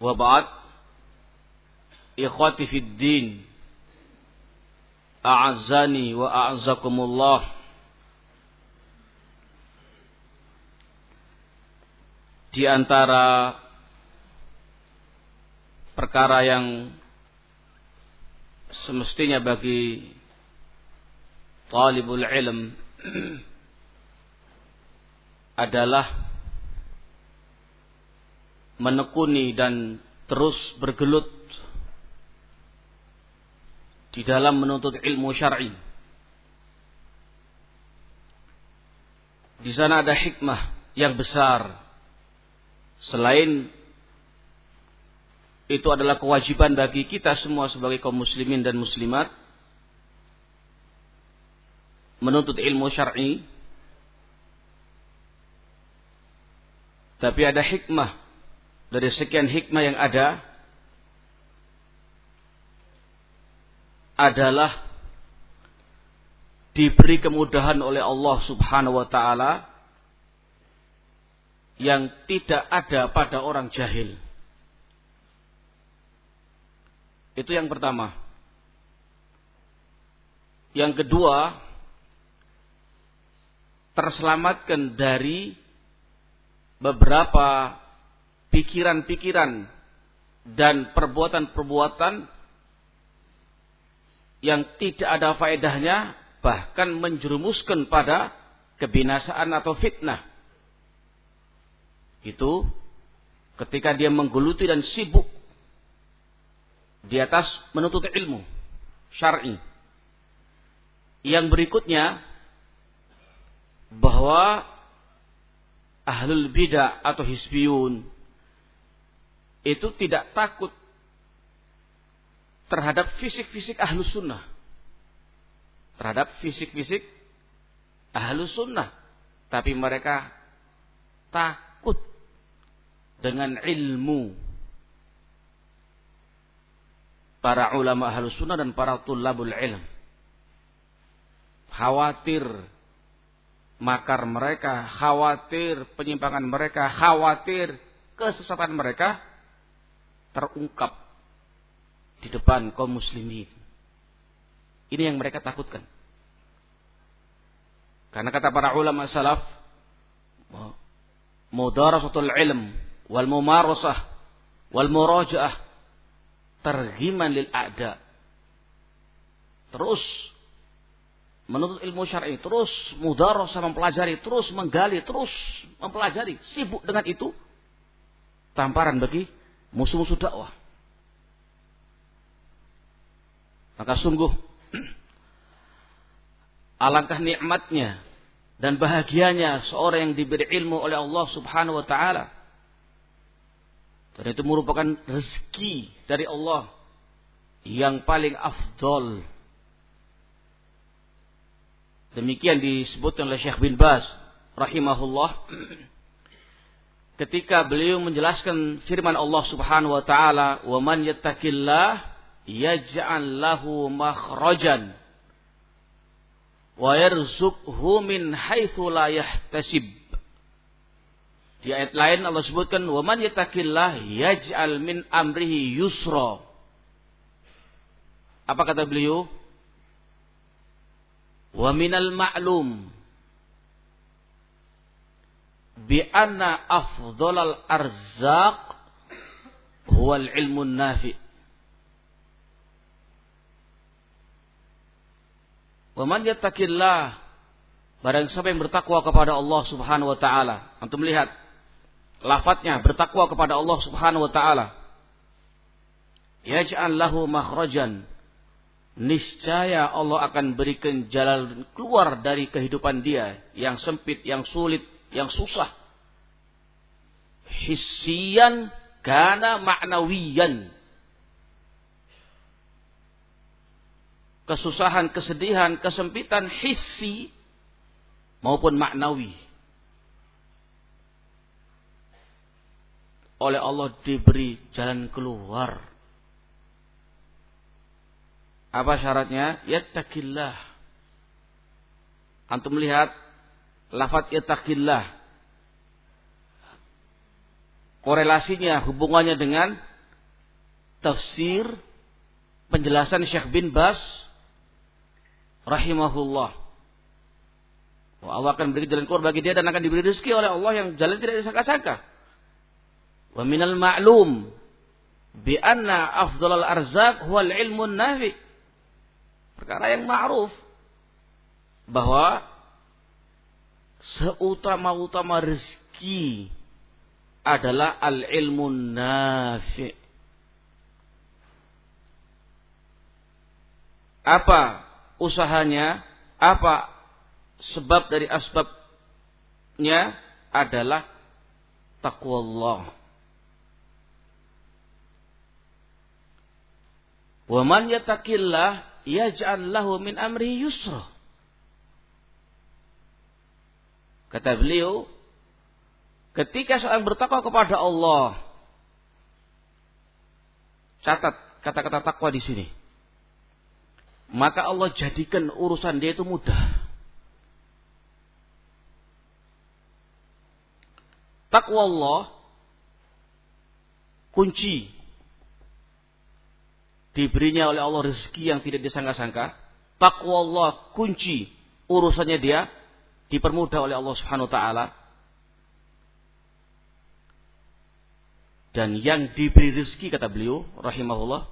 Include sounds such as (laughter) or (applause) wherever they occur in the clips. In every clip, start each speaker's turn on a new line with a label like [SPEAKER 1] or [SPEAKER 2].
[SPEAKER 1] Ba'd. Ikhwati fid din. A'azzani wa a'azzakumullah. Di antara perkara yang semestinya bagi talibul ilm (clears throat) adalah menekuni dan terus bergelut di dalam menuntut ilmu syar'i. Di sana ada hikmah yang besar. Selain itu adalah kewajiban bagi kita semua sebagai kaum muslimin dan muslimat menuntut ilmu syar'i. Tapi ada hikmah dari sekian hikmah yang ada adalah diberi kemudahan oleh Allah Subhanahu wa taala yang tidak ada pada orang jahil. Itu yang pertama. Yang kedua, terselamatkan dari beberapa pikiran-pikiran dan perbuatan-perbuatan yang tidak ada faedahnya bahkan menjerumuskan pada kebinasaan atau fitnah. Itu ketika dia menggeluti dan sibuk di atas menuntut ilmu syar'i. Yang berikutnya bahwa ahlul bidah atau hisbiyun itu tidak takut terhadap fisik-fisik ahlu sunnah. Terhadap fisik-fisik ahlu sunnah. Tapi mereka takut dengan ilmu para ulama ahlu sunnah dan para tulabul ilm. Khawatir makar mereka, khawatir penyimpangan mereka, khawatir kesesatan mereka terungkap di depan kaum muslimin. Ini yang mereka takutkan. Karena kata para ulama salaf, mudarasatul ilm wal mumarasah wal murajaah tergiman lil a'da. Terus menuntut ilmu syar'i, terus mudarasah mempelajari, terus menggali, terus mempelajari, sibuk dengan itu tamparan bagi musuh-musuh dakwah. Maka sungguh (clears throat) alangkah nikmatnya dan bahagianya seorang yang diberi ilmu oleh Allah Subhanahu wa taala. Dan itu merupakan rezeki dari Allah yang paling afdol. Demikian disebutkan oleh Syekh bin Baz rahimahullah (clears throat) ketika beliau menjelaskan firman Allah Subhanahu wa taala, "Wa man yattaqillah yaj'al lahu makhrajan wa yarzuqhu min haitsu la yahtasib." Di ayat lain Allah sebutkan, "Wa man yattaqillah yaj'al min amrihi yusra." Apa kata beliau? Wa minal ma'lum bi anna afdhalal arzaq huwal ilmun nafi. Wa man yattaqillah barang siapa yang bertakwa kepada Allah Subhanahu wa taala. Antum lihat lafadznya bertakwa kepada Allah Subhanahu wa taala. Yaj'al lahu makhrajan. Niscaya Allah akan berikan jalan keluar dari kehidupan dia yang sempit, yang sulit, yang susah. Hissian karena maknawiyan. Kesusahan, kesedihan, kesempitan hissi maupun maknawi. Oleh Allah diberi jalan keluar. Apa syaratnya? Yattaqillah. Antum melihat lafaz yattaqillah korelasinya, hubungannya dengan tafsir penjelasan Syekh bin Bas rahimahullah. Allah akan beri jalan keluar bagi dia dan akan diberi rezeki oleh Allah yang jalan tidak disangka-sangka. Wa minal ma'lum bi anna afdhalal arzaq huwal ilmun nafi. Perkara yang ma'ruf bahwa seutama-utama rezeki adalah al-ilmu nafi. Apa usahanya? Apa sebab dari asbabnya adalah takwa Allah. Wa man yattaqillah yaj'al lahu min amri yusra. Kata beliau, ketika seorang bertakwa kepada Allah, catat kata-kata takwa di sini. Maka Allah jadikan urusan dia itu mudah. Takwa Allah kunci diberinya oleh Allah rezeki yang tidak disangka-sangka. Takwa Allah kunci urusannya dia dipermudah oleh Allah Subhanahu wa taala. Dan yang diberi rezeki kata beliau rahimahullah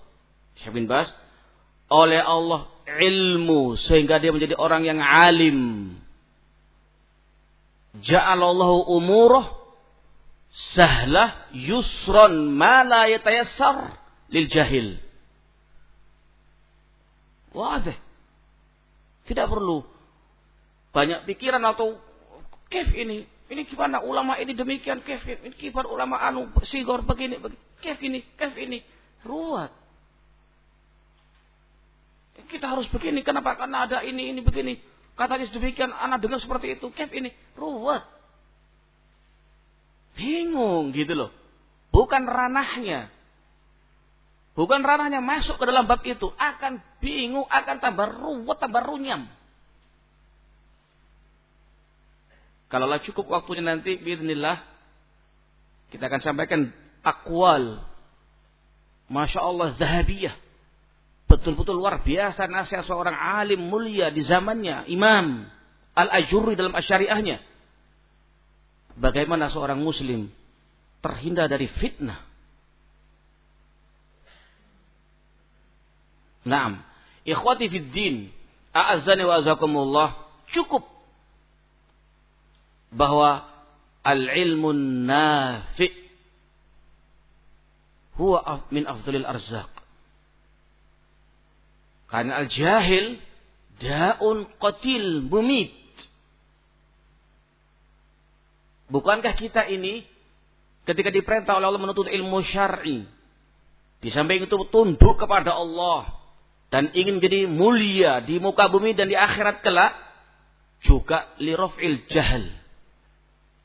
[SPEAKER 1] Syekh bin Bas oleh Allah ilmu sehingga dia menjadi orang yang alim. Ja'alallahu umurah sahlah yusron ma la yatayassar lil jahil. Wadah. Tidak perlu banyak pikiran atau kef ini. Ini gimana ulama ini demikian kef ini kibar ulama anu sigor begini, begini kef ini kef ini ruwet. Kita harus begini kenapa? Karena ada ini ini begini. Katanya demikian anak dengar seperti itu kef ini ruwet. Bingung gitu loh. Bukan ranahnya. Bukan ranahnya masuk ke dalam bab itu. Akan bingung, akan tambah ruwet, tambah runyam. Kalaulah cukup waktunya nanti, bismillah, kita akan sampaikan akwal. Masya Allah, zahabiyah. Betul-betul luar biasa nasihat seorang alim mulia di zamannya. Imam Al-Ajurri dalam asyariahnya. Bagaimana seorang muslim terhindar dari fitnah. Naam. Ikhwati fid din. Wa azakumullah. Cukup bahwa al-ilmu nafi huwa min afdalil arzak. Karena al-jahil daun qatil bumit. Bukankah kita ini ketika diperintah oleh Allah menuntut ilmu syar'i, di samping itu tunduk kepada Allah dan ingin jadi mulia di muka bumi dan di akhirat kelak juga lirafil jahil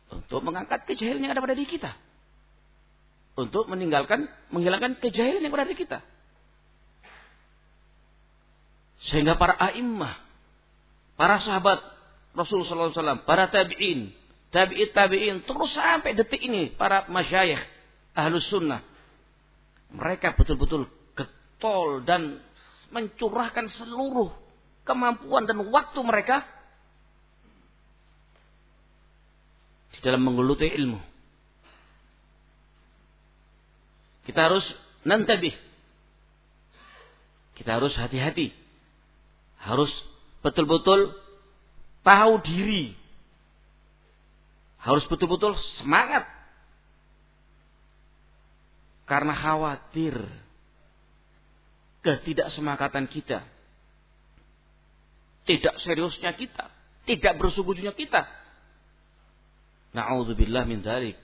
[SPEAKER 1] untuk mengangkat kejahilan yang ada pada diri kita. Untuk meninggalkan, menghilangkan kejahilan yang ada pada diri kita. Sehingga para a'immah, para sahabat Rasulullah SAW, para tabi'in, tabi'in tabi'in, terus sampai detik ini, para masyayikh, ahlus sunnah. Mereka betul-betul getol dan mencurahkan seluruh kemampuan dan waktu mereka di dalam menggeluti ilmu. Kita harus nantabih. Kita harus hati-hati. Harus betul-betul tahu diri. Harus betul-betul semangat. Karena khawatir ketidaksemakatan kita. Tidak seriusnya kita. Tidak bersungguhnya kita Na'udzubillah min dzalik.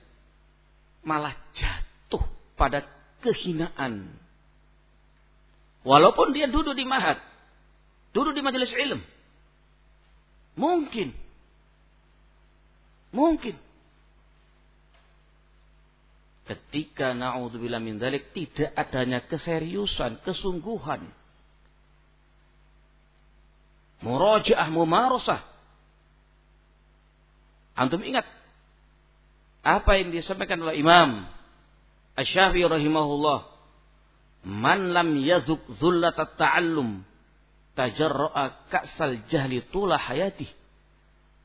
[SPEAKER 1] Malah jatuh pada kehinaan. Walaupun dia duduk di mahat, duduk di majelis ilm. Mungkin. Mungkin. Ketika na'udzubillah min dzalik tidak adanya keseriusan, kesungguhan. Murajaah, mumarasah. Antum ingat apa yang disampaikan oleh Imam Asy-Syafi'i rahimahullah, "Man lam yazuk dzullat ta'allum tajarra'a ka'sal jahli tula hayati."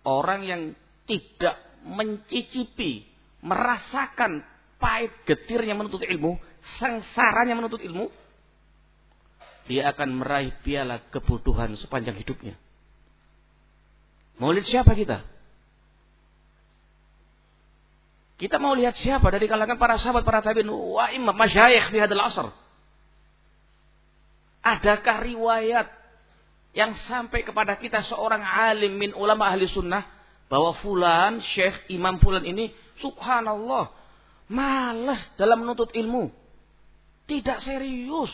[SPEAKER 1] Orang yang tidak mencicipi, merasakan pahit getirnya menuntut ilmu, sengsaranya menuntut ilmu, dia akan meraih piala kebutuhan sepanjang hidupnya. Mau lihat siapa kita? Kita mau lihat siapa dari kalangan para sahabat, para tabi'in, wa imam masyayikh di hadal asr. Adakah riwayat yang sampai kepada kita seorang alim min ulama ahli sunnah bahwa fulan, syekh, imam fulan ini subhanallah malas dalam menuntut ilmu. Tidak serius.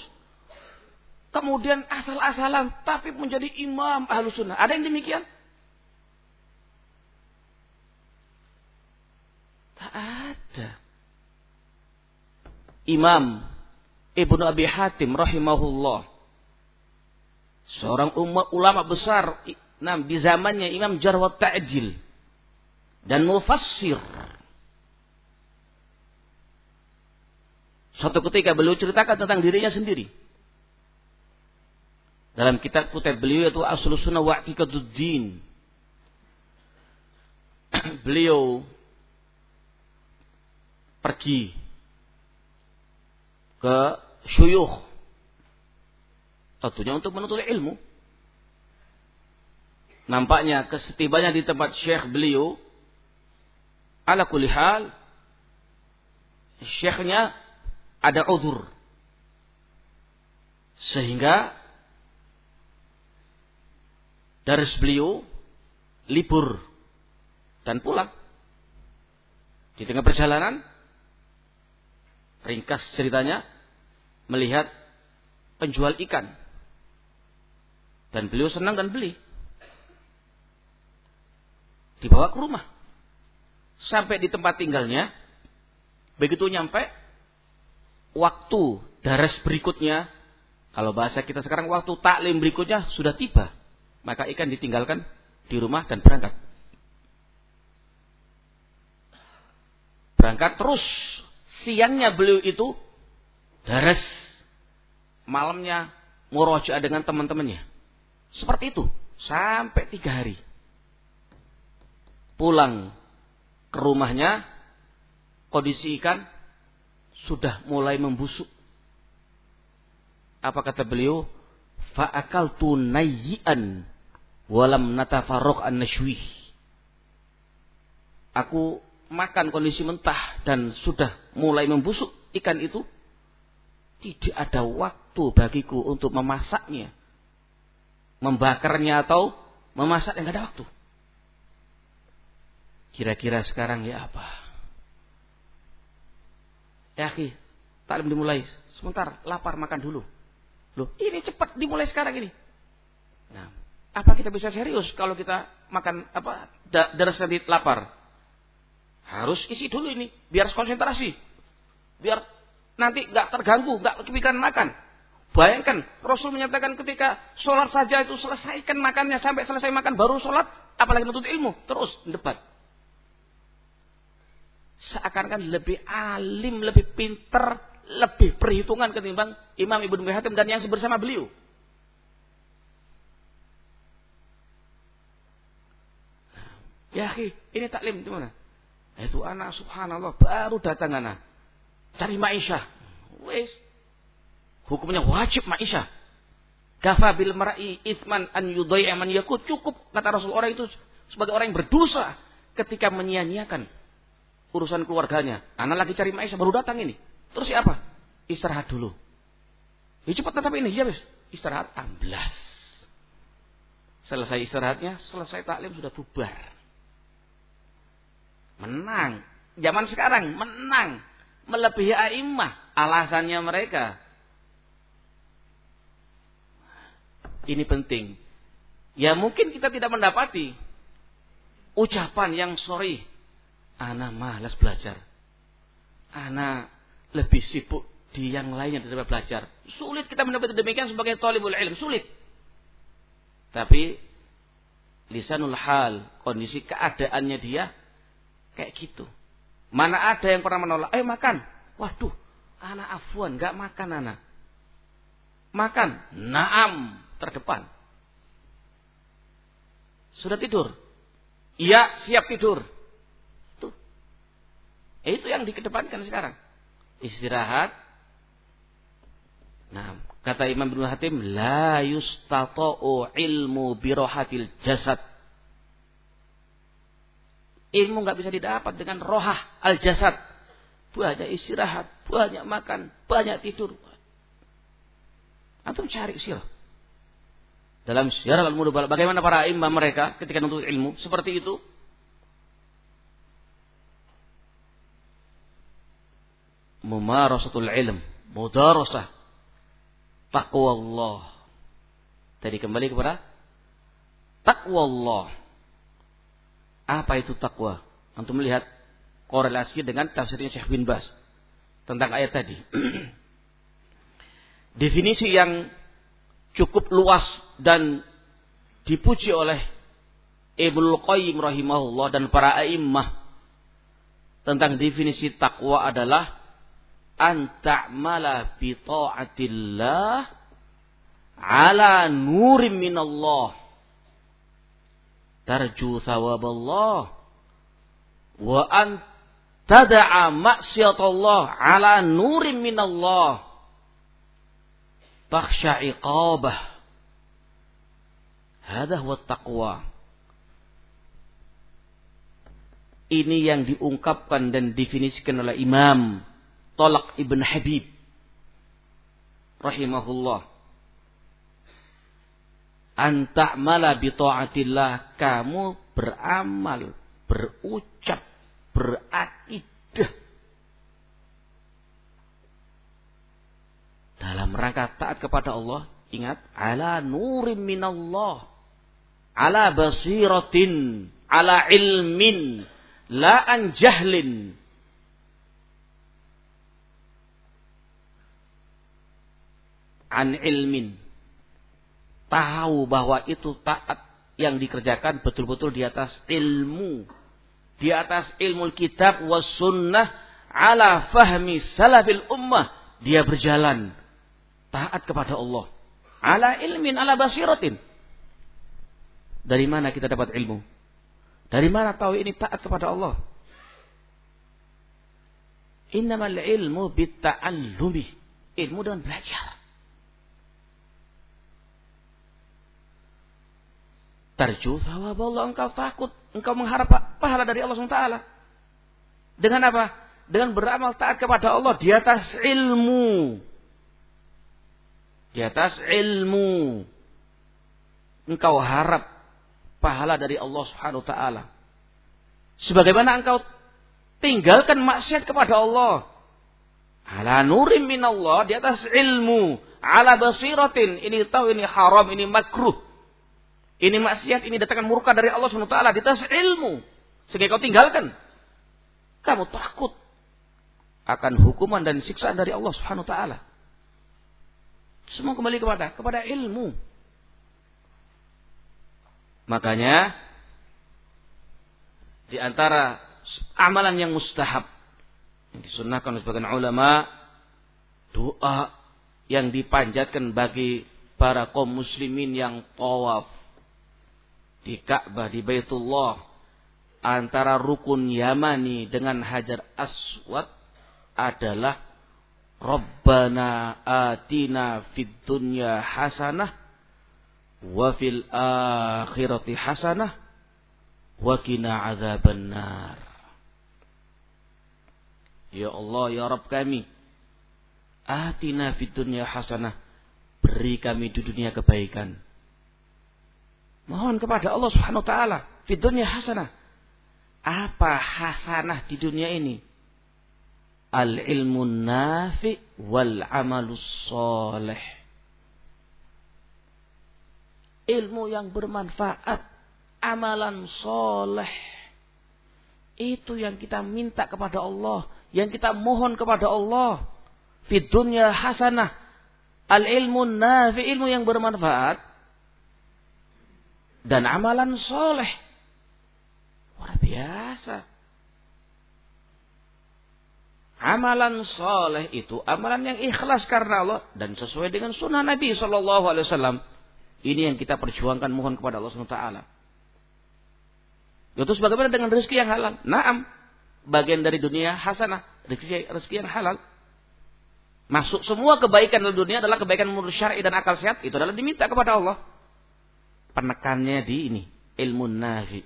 [SPEAKER 1] Kemudian asal-asalan tapi menjadi imam ahlu sunnah. Ada yang demikian? Tak ada. Imam Ibnu Abi Hatim rahimahullah. Seorang ulama besar nah, di zamannya Imam Jarwat Ta'jil. Dan mufassir. Suatu ketika beliau ceritakan tentang dirinya sendiri. Dalam kitab kutip beliau yaitu Aslus Sunnah wa (clears throat) beliau pergi ke syuyuh tentunya untuk menuntut ilmu. Nampaknya kesetibanya di tempat syekh beliau ala kulli hal syekhnya ada uzur. Sehingga dari beliau libur dan pulang. Di tengah perjalanan ringkas ceritanya melihat penjual ikan. Dan beliau senang dan beli. Dibawa ke rumah. Sampai di tempat tinggalnya begitu nyampe waktu daras berikutnya kalau bahasa kita sekarang waktu taklim berikutnya sudah tiba. Maka ikan ditinggalkan di rumah dan berangkat. Berangkat terus siangnya beliau itu daras, malamnya murojaah dengan teman-temannya. Seperti itu sampai tiga hari. Pulang ke rumahnya, kondisi ikan sudah mulai membusuk. Apa kata beliau? Fa'akal tunayyian walam natafarrok an nashwih. Aku makan kondisi mentah dan sudah mulai membusuk ikan itu, tidak ada waktu bagiku untuk memasaknya, membakarnya atau memasak yang ada waktu. Kira-kira sekarang ya apa? Ya akhi, taklim dimulai. Sebentar, lapar makan dulu. Loh, ini cepat dimulai sekarang ini. Nah, apa kita bisa serius kalau kita makan apa sedikit lapar? Harus isi dulu ini, biar konsentrasi. Biar nanti nggak terganggu, nggak kepikiran makan. Bayangkan, Rasul menyatakan ketika sholat saja itu selesaikan makannya sampai selesai makan baru sholat, apalagi menuntut ilmu, terus debat. Seakan-akan lebih alim, lebih pinter, lebih perhitungan ketimbang Imam Ibnu Hatim dan yang bersama beliau. Ya, ini taklim di mana? Itu anak subhanallah baru datang anak. Cari Ma'isyah. Wes. Hukumnya wajib Ma'isyah. Kafa bil mar'i ithman an yudai'a man yakut. Cukup kata Rasul orang itu sebagai orang yang berdosa ketika menyia-nyiakan urusan keluarganya. Anak lagi cari Ma'isyah baru datang ini. Terus siapa? Istirahat dulu. Ya cepat tetap ini. Ya wes. Istirahat amblas. Selesai istirahatnya, selesai taklim sudah bubar. Menang. Zaman sekarang menang. Melebihi a'immah. Alasannya mereka. Ini penting. Ya mungkin kita tidak mendapati ucapan yang sorry. Ana malas belajar. Ana lebih sibuk di yang lainnya daripada belajar. Sulit kita mendapati demikian sebagai talibul ilm. Sulit. Tapi lisanul hal, kondisi keadaannya dia Kayak gitu. Mana ada yang pernah menolak, ayo makan. Waduh, afwan, nggak makan anak. Makan, naam, terdepan. Sudah tidur? Iya, siap tidur. Itu. Eh, itu yang dikedepankan sekarang. Istirahat. Nah, kata Imam bin Hatim, la yustata'u ilmu birohatil jasad. Ilmu nggak bisa didapat dengan rohah al jasad. Banyak istirahat, banyak makan, banyak tidur. Antum cari sih dalam sejarah al mudabal bagaimana para imam mereka ketika menuntut ilmu? Seperti itu. Mumarasatul ilm mudarasah takwa Allah tadi kembali kepada takwa Allah apa itu takwa untuk melihat korelasi dengan tafsirnya Syekh bin Bas tentang ayat tadi. (clears throat) Definisi yang cukup luas dan dipuji oleh Ibnu Qayyim rahimahullah dan para a'immah tentang definisi takwa adalah anta'mala bi ta'atillah ala nurim minallah tarju thawaballah wa an tada'a maksiatallah ala nurim minallah takhsha iqabah. Hada huwa taqwa. Ini yang diungkapkan dan definisikan oleh Imam Tolak Ibn Habib rahimahullah. Anta'mala bi ta'atillah kamu beramal, berucap, berakidah dalam rangka taat kepada Allah, ingat ala nurim minallah, ala basiratin, ala ilmin, la an jahlin. An ilmin. Tahu bahwa itu taat yang dikerjakan betul-betul di atas ilmu. Di atas ilmu kitab was sunnah ala fahmi salafil ummah. Dia berjalan taat kepada Allah. Ala ilmin, ala basiratin. Dari mana kita dapat ilmu? Dari mana tahu ini taat kepada Allah? Innamal ilmu bitta'allumi. Ilmu dengan belajar. Tarju thawab Allah. Engkau takut. Engkau mengharap pahala dari Allah SWT. Dengan apa? Dengan beramal taat kepada Allah di atas ilmu di atas ilmu. Engkau harap pahala dari Allah Subhanahu wa taala. Sebagaimana engkau tinggalkan maksiat kepada Allah. Ala nurim minallah di atas ilmu, ala basiratin. Ini tahu ini haram, ini makruh. Ini maksiat, ini datangkan murka dari Allah taala di atas ilmu. Sehingga kau tinggalkan. Kamu takut akan hukuman dan siksaan dari Allah Subhanahu wa. Semua kembali kepada kepada ilmu. Makanya di antara amalan yang mustahab yang disunahkan oleh sebagian ulama doa yang dipanjatkan bagi para kaum muslimin yang tawaf di Ka'bah di Baitullah antara rukun Yamani dengan Hajar Aswad adalah Rabbana atina fid dunya hasanah wa fil akhirati hasanah wa qina adzabannar. Ya Allah, ya Rabb kami, atina fid dunya hasanah. Beri kami di dunia kebaikan. Mohon kepada Allah Subhanahu wa taala, fid dunya hasanah. Apa hasanah di dunia ini? al ilmu nafi wal amalus soleh. Ilmu yang bermanfaat, amalan soleh. Itu yang kita minta kepada Allah. Yang kita mohon kepada Allah. Fid dunya hasanah. Al ilmu nafi, ilmu yang bermanfaat. Dan amalan soleh. Luar biasa. Amalan soleh itu amalan yang ikhlas karena Allah dan sesuai dengan sunnah Nabi Shallallahu Alaihi Wasallam. Ini yang kita perjuangkan mohon kepada Allah Subhanahu Taala. Itu bagaimana dengan rezeki yang halal? Naam, bagian dari dunia hasanah, rezeki, rezeki yang halal. Masuk semua kebaikan dalam dunia adalah kebaikan menurut syar'i dan akal sehat. Itu adalah diminta kepada Allah. Penekannya di ini, ilmu nafi.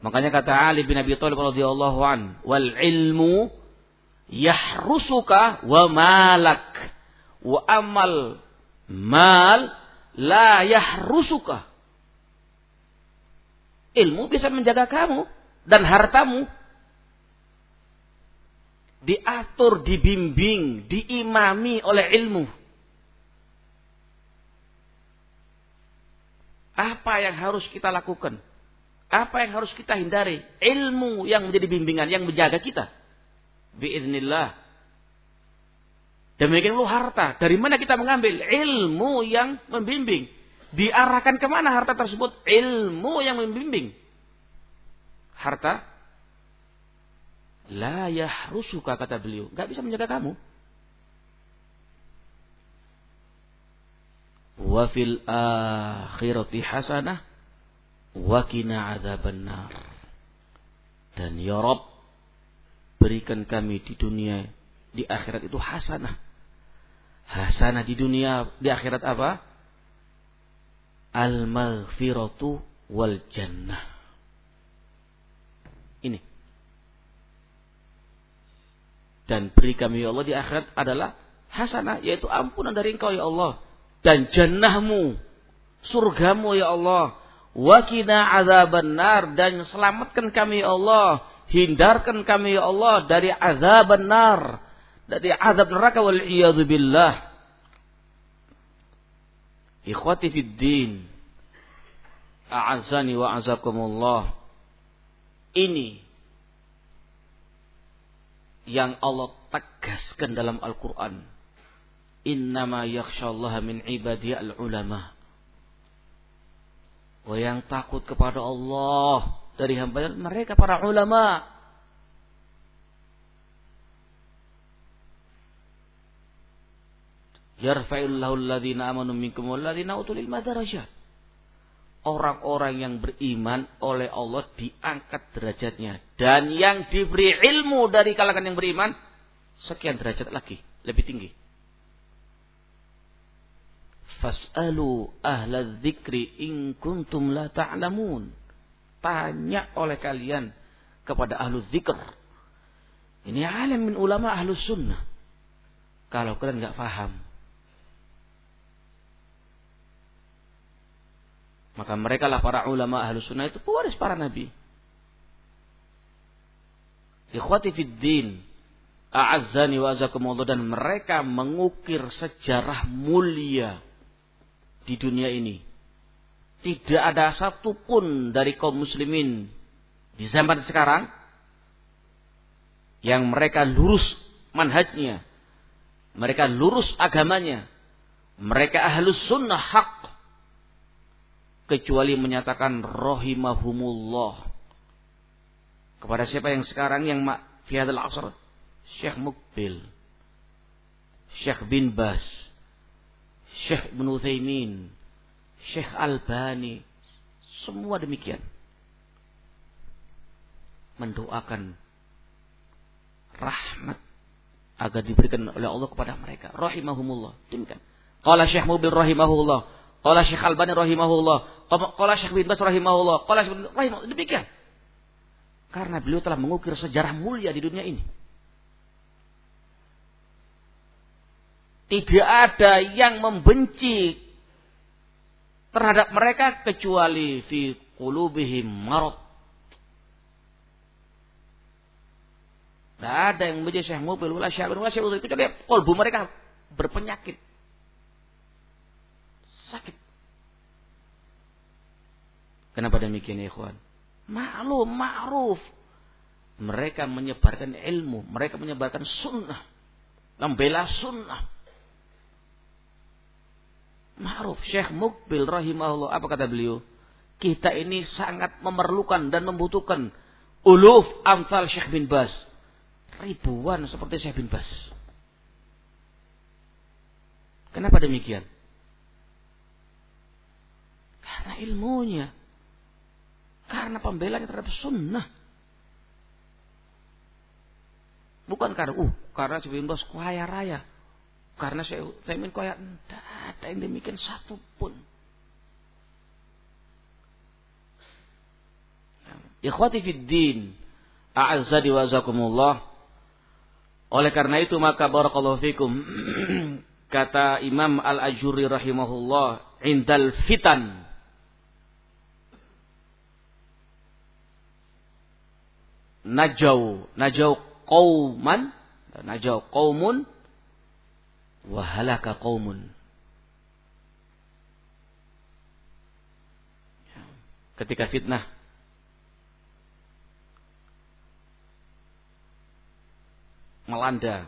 [SPEAKER 1] Makanya kata Ali bin Abi Thalib radhiyallahu an, wal ilmu yahrusuka wa malak wa amal mal la yahrusuka. Ilmu bisa menjaga kamu dan hartamu. Diatur, dibimbing, diimami oleh ilmu. Apa yang harus kita lakukan? Apa yang harus kita hindari? Ilmu yang menjadi bimbingan, yang menjaga kita. Biiznillah. Demikian lu harta. Dari mana kita mengambil? Ilmu yang membimbing. Diarahkan ke mana harta tersebut? Ilmu yang membimbing. Harta. La yahrusuka kata beliau. Gak bisa menjaga kamu. Wa fil akhirati hasanah Wakina adzaban nar. Dan ya Rob, berikan kami di dunia, di akhirat itu hasanah. Hasanah di dunia, di akhirat apa? Al-maghfiratu wal jannah. Ini. Dan beri kami ya Allah di akhirat adalah hasanah, yaitu ampunan dari engkau ya Allah. Dan jannahmu, surgamu ya Allah Wakina azaban nar dan selamatkan kami ya Allah, hindarkan kami ya Allah dari azab nar, dari azab neraka wal billah. Ikhwati fid din. A'azani wa. Ini yang Allah tegaskan dalam Al-Quran. Innama yakhshallaha min ibadiy al-ulama. Oh yang takut kepada Allah dari hamba mereka para ulama. Yarfa'illahu alladhina amanu minkum walladhina utul ilma darajat. Orang-orang yang beriman oleh Allah diangkat derajatnya. Dan yang diberi ilmu dari kalangan yang beriman, sekian derajat lagi, lebih tinggi. Fas'alu ahla dzikri in kuntum la ta'lamun. Tanya oleh kalian kepada ahlu dzikr. Ini alim min ulama ahlu sunnah. Kalau kalian nggak paham. Maka mereka lah para ulama ahlu sunnah itu pewaris para nabi. Ikhwati fid din. Wa azakumullah. Dan mereka mengukir sejarah mulia di dunia ini. Tidak ada satupun dari kaum muslimin di zaman sekarang yang mereka lurus manhajnya. Mereka lurus agamanya. Mereka ahlus sunnah hak. Kecuali menyatakan rohimahumullah. Kepada siapa yang sekarang yang fi asr? Syekh Mukbil. Syekh bin Bas Syekh Ibn Uthaymin, Syekh Albani, semua demikian. Mendoakan rahmat agar diberikan oleh Allah kepada mereka. Rahimahumullah. Demikian. Qala Syekh Mubil rahimahullah. Qala Syekh Albani rahimahullah. Qala Syekh bin Bas rahimahullah. Qala Syekh rahimahullah. Demikian. Karena beliau telah mengukir sejarah mulia di dunia ini. Tidak ada yang membenci terhadap mereka kecuali fi qulubihim marad. Tidak ada yang membenci Syekh Mubil wala Syekh wala Syekh kecuali kolbu mereka berpenyakit. Sakit. Kenapa demikian ya ikhwan? Maklum, ma'ruf. Mereka menyebarkan ilmu, mereka menyebarkan sunnah. Membela sunnah. Ma'ruf. Syekh Mukbil rahimahullah. Apa kata beliau? Kita ini sangat memerlukan dan membutuhkan uluf amsal Syekh bin Bas. ribuan seperti Syekh bin Bas. Kenapa demikian? Karena ilmunya. Karena pembelanya terhadap sunnah. Bukan karena, uh, karena Syekh bin Bas kaya raya. Karena saya Utsaimin kaya, tidak ada yang demikian satu pun. Ikhwati fid din, a'azzadi wa. Oleh karena itu maka barakallahu fikum (clears throat) kata Imam Al-Ajuri rahimahullah indal fitan najau najau qauman najau qaumun wa halaka qaumun. Ketika fitnah. Melanda.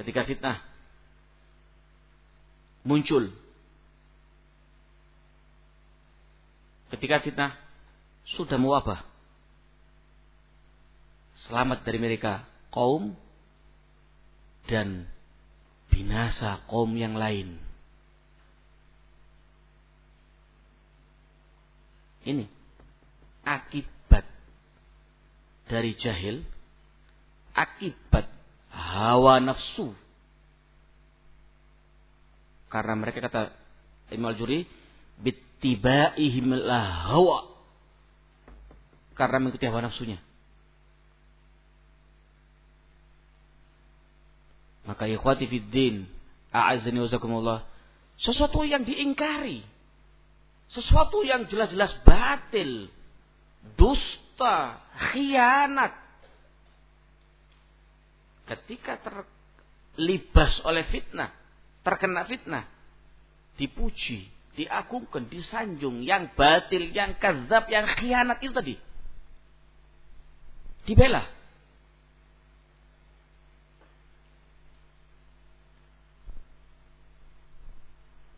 [SPEAKER 1] Ketika fitnah. Muncul. Ketika fitnah sudah mewabah. Selamat dari mereka. Kaum dan binasa kaum yang lain ini akibat dari jahil akibat hawa nafsu. Karena mereka kata Imam Al-Juri, bittibaihim hawa. Karena mengikuti hawa nafsunya. Maka ikhwati fid din, a'azzani wazakumullah, sesuatu yang diingkari, sesuatu yang jelas-jelas batil, dusta, khianat, ketika terlibas oleh fitnah, terkena fitnah, dipuji, diagungkan, disanjung, yang batil, yang kazab, yang khianat itu tadi. Dibela.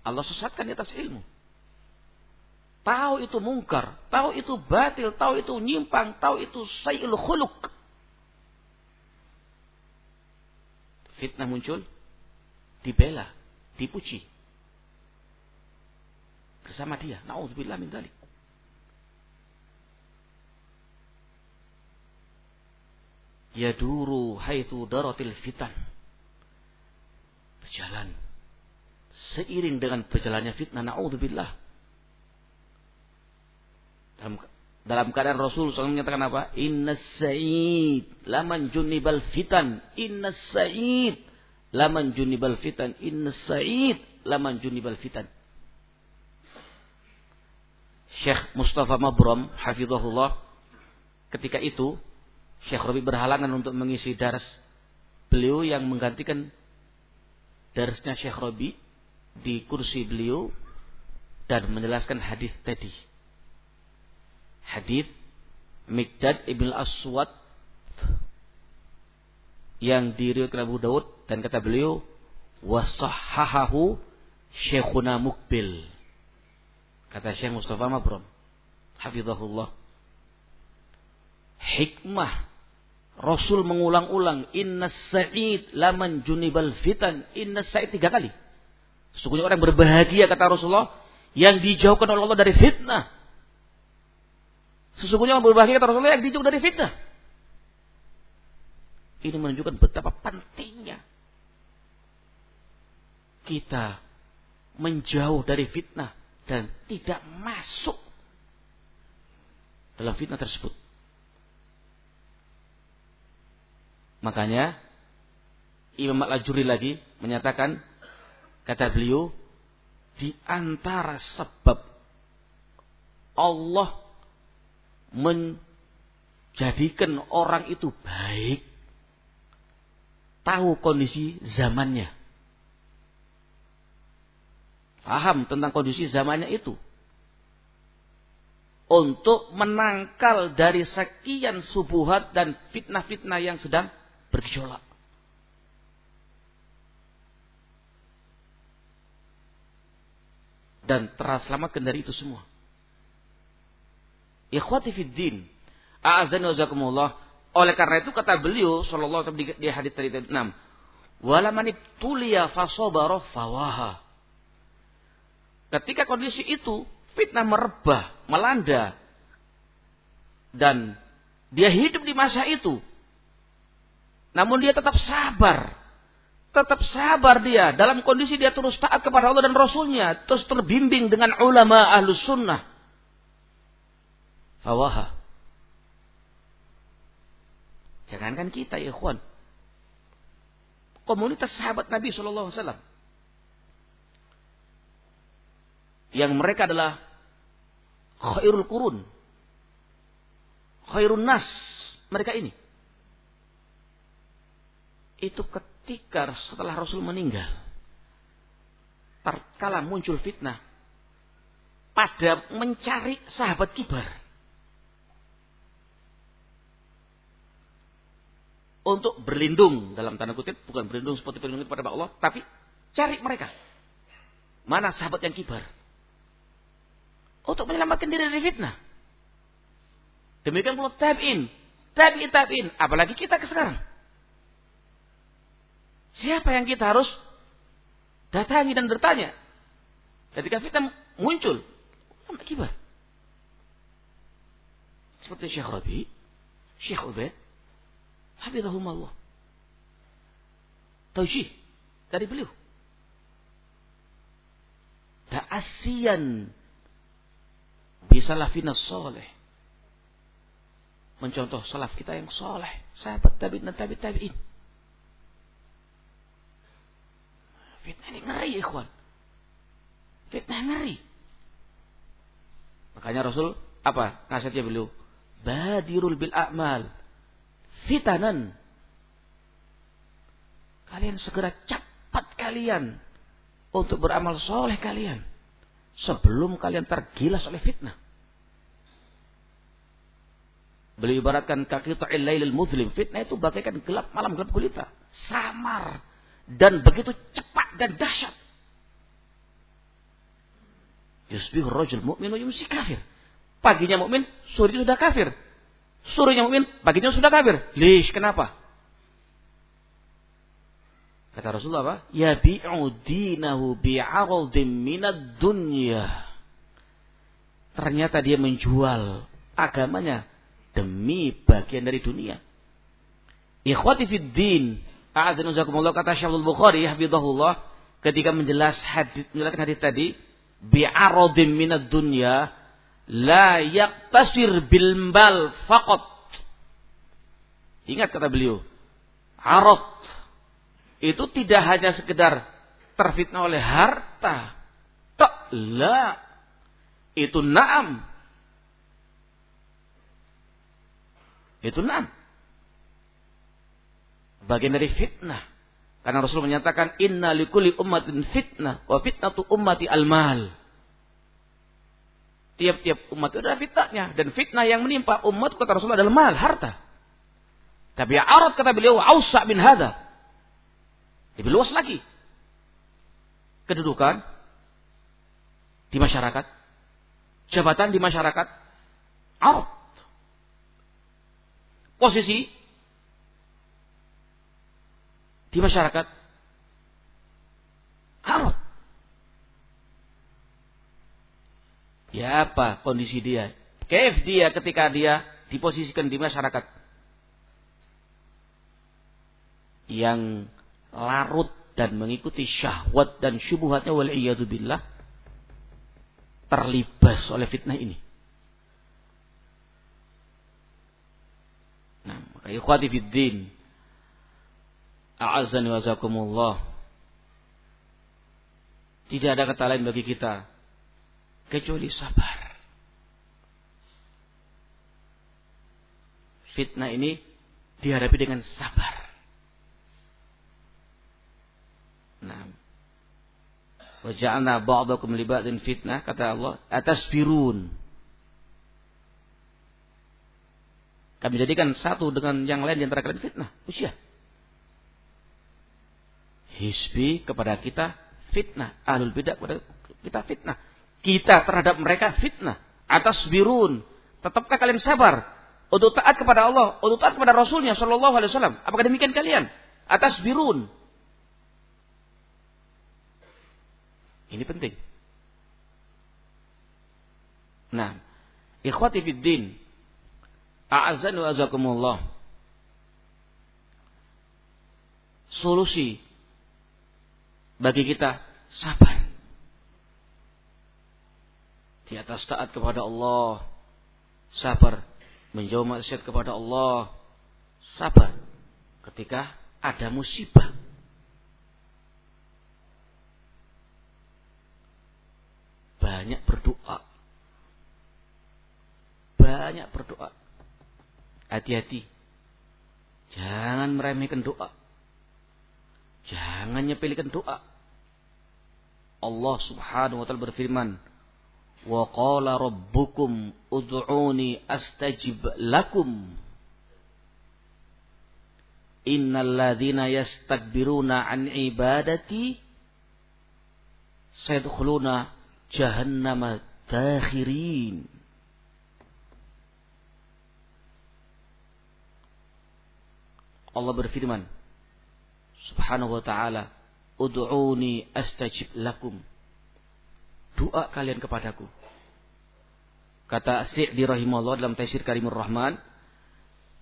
[SPEAKER 1] Allah sesatkan di atas ilmu. Tahu itu mungkar, tahu itu batil, tahu itu nyimpang, tahu itu sayyul khuluk. fitnah muncul, dibela, dipuji. Bersama dia. Na'udzubillah min dalik. Yaduru haitsu daratil fitan. Berjalan. Seiring dengan berjalannya fitnah. Na'udzubillah. Dalam dalam keadaan Rasul SAW menyatakan apa? Inna sa'id laman junibal fitan. Inna sa'id laman junibal fitan. Inna sa'id laman junibal fitan. Syekh Mustafa Mabram, hafizahullah, ketika itu Syekh Rabi berhalangan untuk mengisi daras beliau yang menggantikan darasnya Syekh Rabi di kursi beliau dan menjelaskan hadis tadi hadis Mikdad ibn Aswad yang diriwayatkan Abu Daud dan kata beliau wasahhahahu Syekhuna Mukbil. Kata Syekh Mustafa Mabrum hafizahullah. Hikmah Rasul mengulang-ulang inna sa'id laman junibal fitan inna sa'id tiga kali. Sesungguhnya orang berbahagia kata Rasulullah yang dijauhkan oleh Allah dari fitnah. Sesungguhnya orang berbahagia kata Rasulullah yang dijauh dari fitnah. Ini menunjukkan betapa pentingnya kita menjauh dari fitnah dan tidak masuk dalam fitnah tersebut. Makanya Imam Al-Ajuri lagi menyatakan kata beliau di antara sebab Allah menjadikan orang itu baik, tahu kondisi zamannya. Paham tentang kondisi zamannya itu. Untuk menangkal dari sekian subuhat dan fitnah-fitnah yang sedang bergejolak. Dan terselamatkan dari itu semua. Ikhwati fid din. A'azani wa Oleh karena itu kata beliau sallallahu alaihi wasallam di hadis tadi 6. Wala man tuliya fasobara fawaha. Ketika kondisi itu fitnah merebah, melanda dan dia hidup di masa itu. Namun dia tetap sabar. Tetap sabar dia. Dalam kondisi dia terus taat kepada Allah dan Rasulnya. Terus terbimbing dengan ulama ahlus sunnah. Fawaha. Jangankan kita ya ikhwan. Komunitas sahabat Nabi SAW. Yang mereka adalah khairul kurun. Khairun nas. Mereka ini itu ketika setelah Rasul meninggal. Terkala muncul fitnah pada mencari sahabat kibar. Untuk berlindung dalam tanda kutip, bukan berlindung seperti berlindung kepada Allah, tapi cari mereka. Mana sahabat yang kibar? Untuk menyelamatkan diri dari fitnah. Demikian pula tab'in. Tabi'in, tabi'in. Apalagi kita ke sekarang. Siapa yang kita harus datangi dan bertanya? Ketika fitnah muncul, apa kibar? Seperti Syekh Rabi, Syekh Ubaid, Habibahumullah. Taujih dari beliau. Ta'asiyan bisalafina soleh. Mencontoh salaf kita yang soleh. Sahabat tabi'in dan tabi' tabi'in. Fitnah ini ngeri, ikhwan. Fitnah ngeri. Makanya Rasul apa nasihatnya beliau? Badirul bil a'mal. Fitanan. Kalian segera cepat kalian untuk beramal soleh kalian. Sebelum kalian tergilas oleh fitnah. Beliau ibaratkan kaki ta'il muslim. Fitnah itu bagaikan gelap malam gelap gulita. Samar dan begitu cepat dan dahsyat. Yusbih rajul mu'min yumsi kafir. Paginya mukmin, sorenya sudah kafir. Sorenya mukmin, paginya sudah kafir. Lish, kenapa? Kata Rasulullah apa? Yabi'u dinahu bi'aradin minad dunya. Ternyata dia menjual agamanya demi bagian dari dunia. Ikhwati fid din, A'adzanuzakumullah kata Syaikhul Bukhari hafizahullah ketika menjelas hadis menjelaskan hadis tadi bi'aradim minad dunya la yaktasir bil bal faqat. Ingat kata beliau, arad itu tidak hanya sekedar terfitnah oleh harta. Tak, la. Itu naam. Itu naam bagian dari fitnah. Karena Rasul menyatakan inna likulli ummatin fitnah wa fitnatu ummati al-mal. Tiap-tiap umat itu ada fitnahnya dan fitnah yang menimpa umat kata Rasul adalah mal, harta. Tapi arat kata beliau ausa bin hada. Lebih luas lagi. Kedudukan di masyarakat, jabatan di masyarakat, arat. Posisi di masyarakat harus. Ya apa kondisi dia? Keif dia ketika dia diposisikan di masyarakat yang larut dan mengikuti syahwat dan syubhatnya wal billah terlibas oleh fitnah ini. Nah, maka ikhwati fid A'azzani wa zakumullah. Tidak ada kata lain bagi kita kecuali sabar. Fitnah ini dihadapi dengan sabar. Nah. Waja'alna ba'dakum li ba'din fitnah kata Allah atas firun. Kami jadikan satu dengan yang lain di antara kalian fitnah, usia hisbi kepada kita fitnah. Ahlul bidah kepada kita fitnah. Kita terhadap mereka fitnah. Atas birun. Tetapkah kalian sabar? untuk taat kepada Allah, untuk taat kepada Rasulnya Shallallahu Alaihi Wasallam. Apakah demikian kalian? Atas birun. Ini penting. Nah, ikhwati fid din, a'azan azakumullah. Solusi bagi kita sabar. Di atas taat kepada Allah, sabar menjauh maksiat kepada Allah, sabar ketika ada musibah. Banyak berdoa. Banyak berdoa. Hati-hati. Jangan meremehkan doa. Jangan nyepelikan doa. Allah subhanahu wa ta'ala berfirman. Wa qala rabbukum ud'uni astajib lakum. Innal ladhina yastakbiruna an ibadati sayadkhuluna jahannama dakhirin. Allah berfirman Subhanahu wa taala, "Ud'uni astajib lakum." doa kalian kepadaku. Kata Syi'di rahimahullah dalam Taisir Karimur Rahman,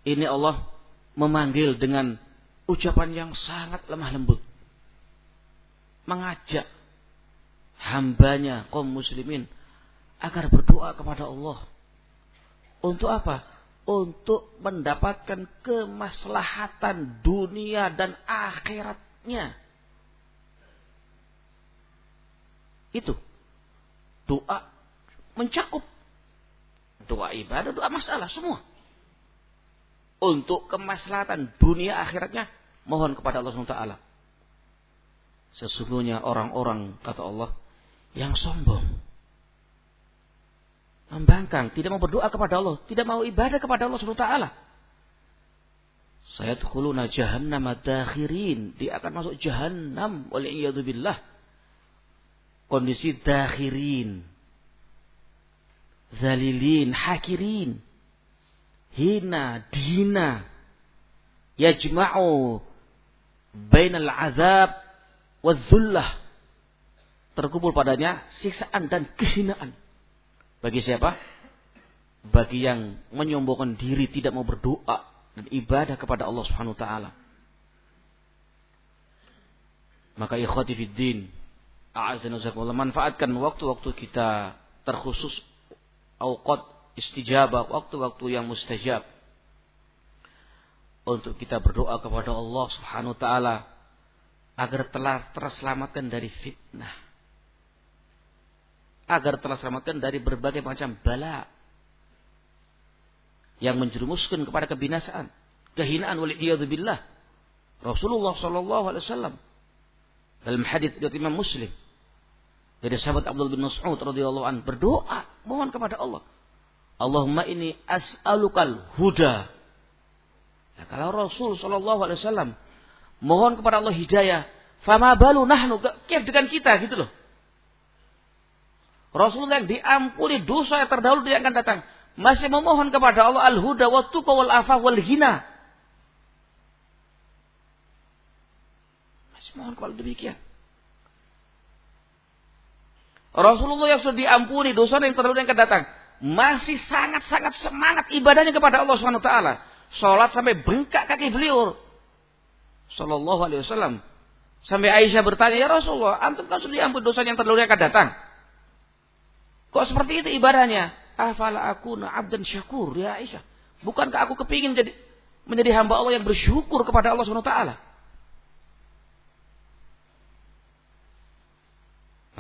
[SPEAKER 1] ini Allah memanggil dengan ucapan yang sangat lemah lembut. Mengajak hambanya kaum muslimin agar berdoa kepada Allah. Untuk apa? Untuk mendapatkan kemaslahatan dunia dan akhiratnya. Itu doa mencakup doa ibadah, doa masalah semua. Untuk kemaslahatan dunia akhiratnya mohon kepada Allah SWT. Sesungguhnya orang-orang kata Allah yang sombong. Membangkang, tidak mau berdoa kepada Allah, tidak mau ibadah kepada Allah SWT. Saya tukuluna jahannam dakhirin. Dia akan masuk jahannam. Waliyahzubillah kondisi dakhirin. Zalilin, hakirin. Hina, dina. Yajma'u bainal azab wa zullah. Terkumpul padanya siksaan dan kehinaan. Bagi siapa? Bagi yang menyombongkan diri tidak mau berdoa dan ibadah kepada Allah Subhanahu wa taala. Maka ikhwati fid din, A'azanuzakumullah. Manfaatkan waktu-waktu kita terkhusus awqat istijabah, waktu-waktu yang mustajab. Untuk kita berdoa kepada Allah subhanahu wa ta'ala. Agar telah terselamatkan dari fitnah. Agar telah terselamatkan dari berbagai macam bala. Yang menjerumuskan kepada kebinasaan. Kehinaan waliyadzubillah. Rasulullah sallallahu alaihi wasallam dalam hadis dari Imam Muslim dari sahabat Abdul bin Mas'ud radhiyallahu an berdoa mohon kepada Allah Allahumma ini as'alukal huda ya, kalau Rasul sallallahu alaihi wasallam mohon kepada Allah hidayah fama balu nahnu kif dengan kita gitu loh Rasulullah yang diampuni dosa yang terdahulu dia akan datang masih memohon kepada Allah al-huda wa tuqa wal afaf wal ghina Mohon kalau demikian. Rasulullah yang sudah diampuni dosa yang terdahulu yang akan datang. Masih sangat-sangat semangat ibadahnya kepada Allah SWT. Sholat sampai bengkak kaki beliau. Sallallahu alaihi wasallam. Sampai Aisyah bertanya, ya Rasulullah, antum kan sudah diampuni dosa yang terdahulu yang akan datang. Kok seperti itu ibadahnya? Afala aku abdan syakur ya Aisyah. Bukankah aku kepingin jadi menjadi hamba Allah yang bersyukur kepada Allah SWT?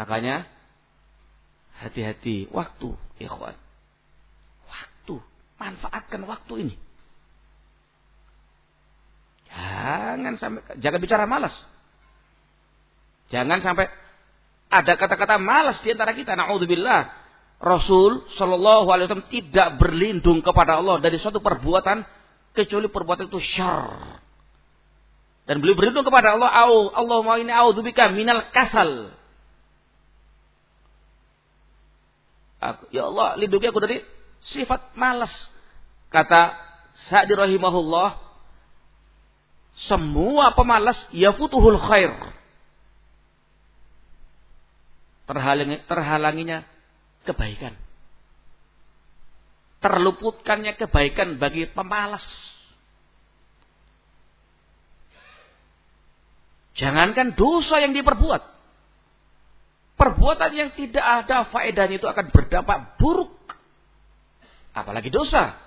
[SPEAKER 1] Makanya hati-hati waktu, ikhwan. Waktu, manfaatkan waktu ini. Jangan sampai jangan bicara malas. Jangan sampai ada kata-kata malas di antara kita. Nauzubillah. Rasul Shallallahu Alaihi Wasallam tidak berlindung kepada Allah dari suatu perbuatan kecuali perbuatan itu syar. Dan beliau berlindung kepada Allah. Allah mau ini auzubika minal kasal. Aku, ya Allah, lindungi aku dari sifat malas. Kata Sa'di rahimahullah, semua pemalas yafutuhul khair. Terhalangi, terhalanginya kebaikan. Terluputkannya kebaikan bagi pemalas. Jangankan dosa yang diperbuat. Perbuatan yang tidak ada faedahnya itu akan berdampak buruk. Apalagi dosa.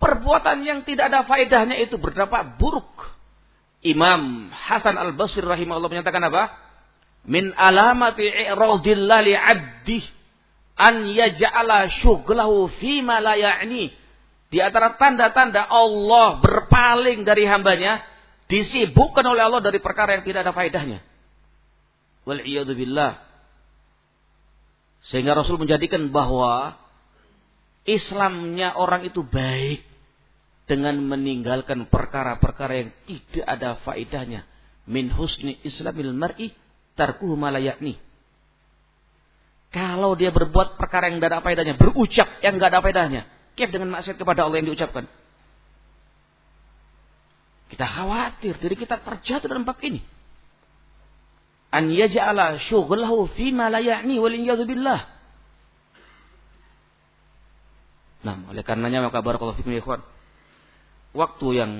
[SPEAKER 1] Perbuatan yang tidak ada faedahnya itu berdampak buruk. Imam Hasan Al-Basri rahimahullah menyatakan apa? Min alamati i'radillah li an yaj'ala syughlahu fima la ya'ni. Di antara tanda-tanda Allah berpaling dari hambanya disibukkan oleh Allah dari perkara yang tidak ada faedahnya. Wal billah. Sehingga Rasul menjadikan bahwa Islamnya orang itu baik dengan meninggalkan perkara-perkara yang tidak ada faedahnya. Min husni islamil mar'i tarkuhu malayakni. Kalau dia berbuat perkara yang tidak ada faedahnya, berucap yang tidak ada faedahnya, kif dengan maksiat kepada Allah yang diucapkan. Kita khawatir diri kita terjatuh dalam bab ini. An yaj'ala syughlahu fi ma la ya'ni wal billah. Nah, oleh karenanya maka barakallahu fikum ya ikhwan. Waktu yang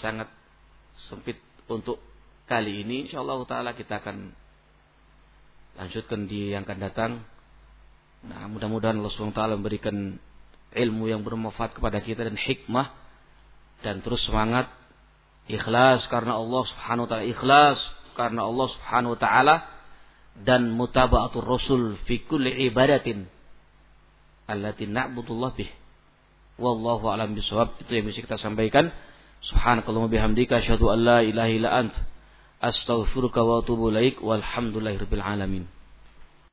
[SPEAKER 1] sangat sempit untuk kali ini insyaallah taala kita akan lanjutkan di yang akan datang. Nah, mudah-mudahan Allah SWT memberikan ilmu yang bermanfaat kepada kita dan hikmah dan terus semangat ikhlas karena Allah Subhanahu wa taala ikhlas karena Allah Subhanahu wa taala dan mutaba'atul rasul fi kulli ibadatin allati na'budullah bih. Wallahu alam bisawab itu yang bisa kita sampaikan. Subhanakallahumma bihamdika asyhadu an la ilaha illa ant. Astaghfiruka wa atubu ilaik. Walhamdulillahirabbil alamin